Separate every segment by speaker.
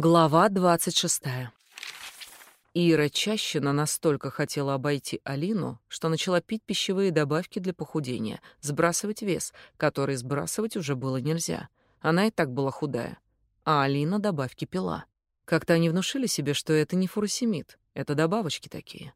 Speaker 1: Глава 26. Ира Чащина настолько хотела обойти Алину, что начала пить пищевые добавки для похудения, сбрасывать вес, который сбрасывать уже было нельзя. Она и так была худая. А Алина добавки пила. Как-то они внушили себе, что это не фуросемид, это добавочки такие.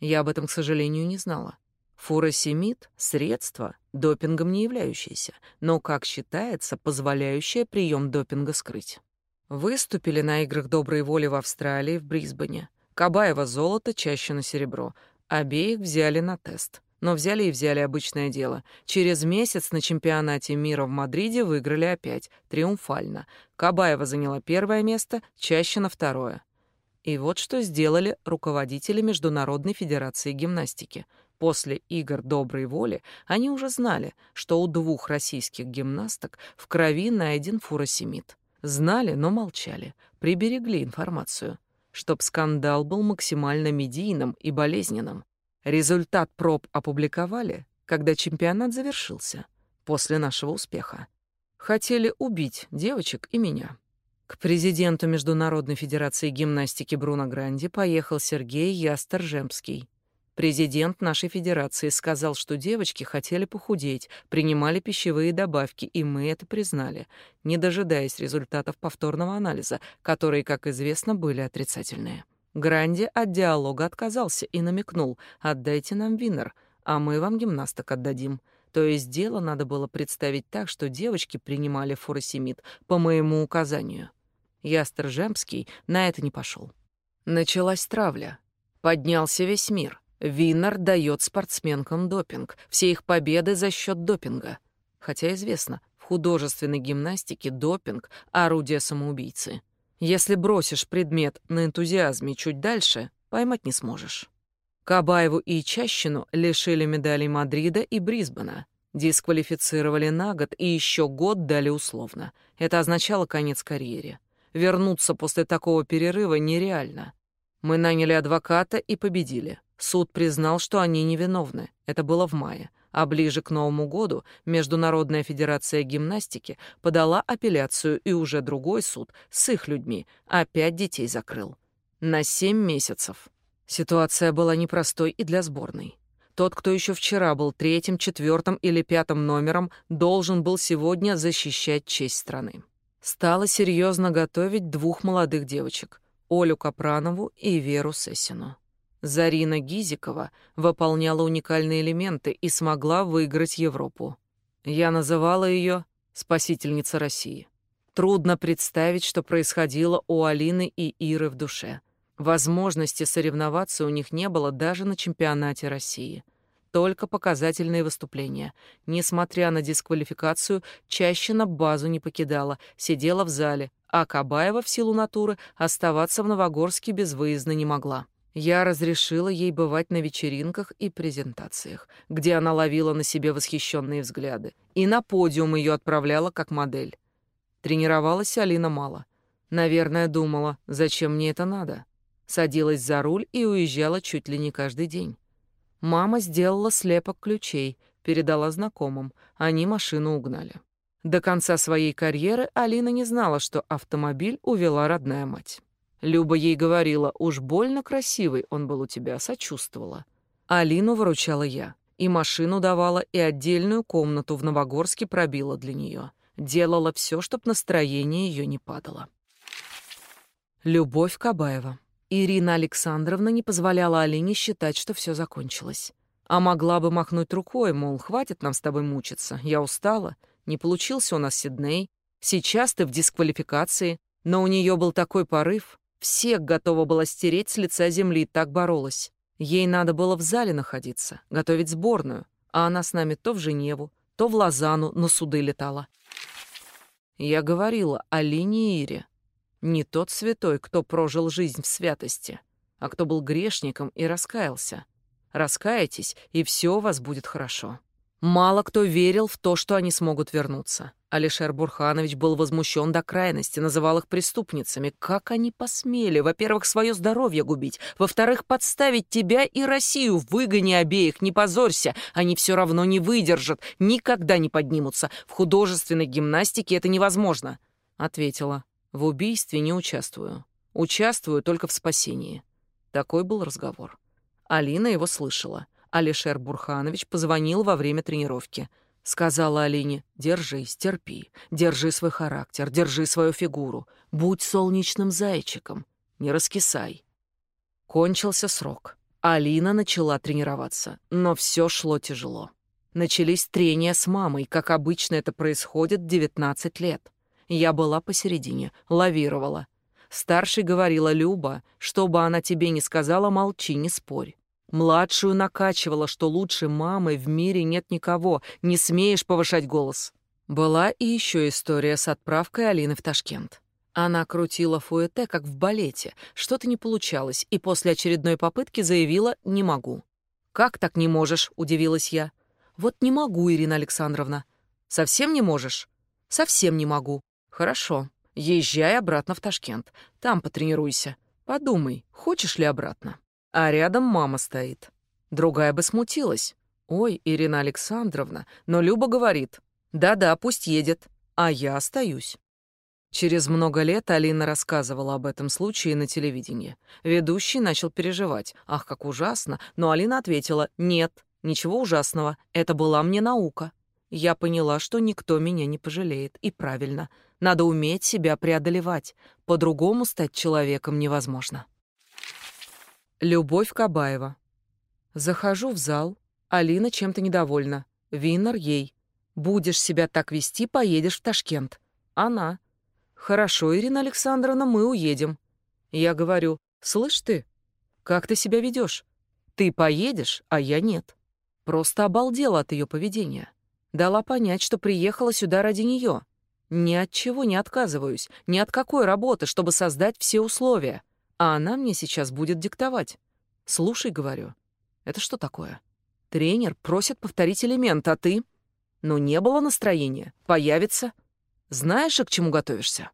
Speaker 1: Я об этом, к сожалению, не знала. Фуросемид — средство, допингом не являющееся, но, как считается, позволяющее прием допинга скрыть. Выступили на играх доброй воли в Австралии, в Брисбене. Кабаева золото, чаще на серебро. Обеих взяли на тест. Но взяли и взяли обычное дело. Через месяц на чемпионате мира в Мадриде выиграли опять, триумфально. Кабаева заняла первое место, чаще на второе. И вот что сделали руководители Международной Федерации Гимнастики. После игр доброй воли они уже знали, что у двух российских гимнасток в крови найден фуросемид. Знали, но молчали, приберегли информацию, чтоб скандал был максимально медийным и болезненным. Результат проб опубликовали, когда чемпионат завершился, после нашего успеха. Хотели убить девочек и меня. К президенту Международной Федерации гимнастики Бруно Гранди поехал Сергей Ястержемский. Президент нашей федерации сказал, что девочки хотели похудеть, принимали пищевые добавки, и мы это признали, не дожидаясь результатов повторного анализа, которые, как известно, были отрицательные. Гранди от диалога отказался и намекнул «отдайте нам винер, а мы вам гимнасток отдадим». То есть дело надо было представить так, что девочки принимали фуросемид по моему указанию. Ястер Жемский на это не пошел. Началась травля. Поднялся весь мир. Виннер дает спортсменкам допинг, все их победы за счет допинга. Хотя известно, в художественной гимнастике допинг — орудие самоубийцы. Если бросишь предмет на энтузиазме чуть дальше, поймать не сможешь. Кабаеву и Чащину лишили медалей Мадрида и Брисбена, дисквалифицировали на год и еще год дали условно. Это означало конец карьере. Вернуться после такого перерыва нереально. Мы наняли адвоката и победили. Суд признал, что они невиновны. Это было в мае. А ближе к Новому году Международная федерация гимнастики подала апелляцию, и уже другой суд с их людьми опять детей закрыл. На семь месяцев. Ситуация была непростой и для сборной. Тот, кто еще вчера был третьим, четвертым или пятым номером, должен был сегодня защищать честь страны. Стала серьезно готовить двух молодых девочек — Олю Капранову и Веру Сессину. Зарина Гизикова выполняла уникальные элементы и смогла выиграть Европу. Я называла ее «спасительница России». Трудно представить, что происходило у Алины и Иры в душе. Возможности соревноваться у них не было даже на чемпионате России. Только показательные выступления. Несмотря на дисквалификацию, чаще на базу не покидала, сидела в зале, а Кабаева в силу натуры оставаться в Новогорске безвыездно не могла. Я разрешила ей бывать на вечеринках и презентациях, где она ловила на себе восхищенные взгляды, и на подиум ее отправляла как модель. Тренировалась Алина мало. Наверное, думала, зачем мне это надо. Садилась за руль и уезжала чуть ли не каждый день. Мама сделала слепок ключей, передала знакомым, они машину угнали. До конца своей карьеры Алина не знала, что автомобиль увела родная мать. Люба ей говорила, уж больно красивый он был у тебя, сочувствовала. Алину выручала я. И машину давала, и отдельную комнату в Новогорске пробила для нее. Делала все, чтоб настроение ее не падало. Любовь Кабаева. Ирина Александровна не позволяла Алине считать, что все закончилось. А могла бы махнуть рукой, мол, хватит нам с тобой мучиться, я устала, не получился у нас Сидней, сейчас ты в дисквалификации, но у нее был такой порыв, всех готова была стереть с лица земли, так боролась. Ей надо было в зале находиться, готовить сборную, а она с нами то в Женеву, то в Лозанну на суды летала. Я говорила о линии Ире. Не тот святой, кто прожил жизнь в святости, а кто был грешником и раскаялся. Раскаетесь, и все у вас будет хорошо. Мало кто верил в то, что они смогут вернуться. Алишер Бурханович был возмущен до крайности, называл их преступницами. Как они посмели, во-первых, свое здоровье губить, во-вторых, подставить тебя и Россию, выгони обеих, не позорься, они все равно не выдержат, никогда не поднимутся. В художественной гимнастике это невозможно, — ответила. В убийстве не участвую. Участвую только в спасении. Такой был разговор. Алина его слышала. Алишер Бурханович позвонил во время тренировки. Сказала Алине, держись, терпи, держи свой характер, держи свою фигуру, будь солнечным зайчиком, не раскисай. Кончился срок. Алина начала тренироваться, но все шло тяжело. Начались трения с мамой, как обычно это происходит в 19 лет. Я была посередине, лавировала. Старший говорила Люба, что бы она тебе ни сказала, молчи, не спорь. Младшую накачивала, что лучше мамы в мире нет никого, не смеешь повышать голос. Была и еще история с отправкой Алины в Ташкент. Она крутила фуэте, как в балете, что-то не получалось, и после очередной попытки заявила «не могу». «Как так не можешь?» — удивилась я. «Вот не могу, Ирина Александровна». «Совсем не можешь?» «Совсем не могу». «Хорошо. Езжай обратно в Ташкент. Там потренируйся. Подумай, хочешь ли обратно?» А рядом мама стоит. Другая бы смутилась. «Ой, Ирина Александровна», но Люба говорит. «Да-да, пусть едет». А я остаюсь. Через много лет Алина рассказывала об этом случае на телевидении. Ведущий начал переживать. Ах, как ужасно. Но Алина ответила, нет, ничего ужасного. Это была мне наука. Я поняла, что никто меня не пожалеет. И правильно. Надо уметь себя преодолевать. По-другому стать человеком невозможно. Любовь Кабаева. Захожу в зал. Алина чем-то недовольна. Винер ей. «Будешь себя так вести, поедешь в Ташкент». Она. «Хорошо, Ирина Александровна, мы уедем». Я говорю, «Слышь ты, как ты себя ведешь? Ты поедешь, а я нет». Просто обалдела от ее поведения. Дала понять, что приехала сюда ради нее. Ни от чего не отказываюсь, ни от какой работы, чтобы создать все условия. А она мне сейчас будет диктовать. «Слушай», — говорю, — «это что такое?» Тренер просит повторить элемент, а ты? Ну, не было настроения. Появится. Знаешь, к чему готовишься?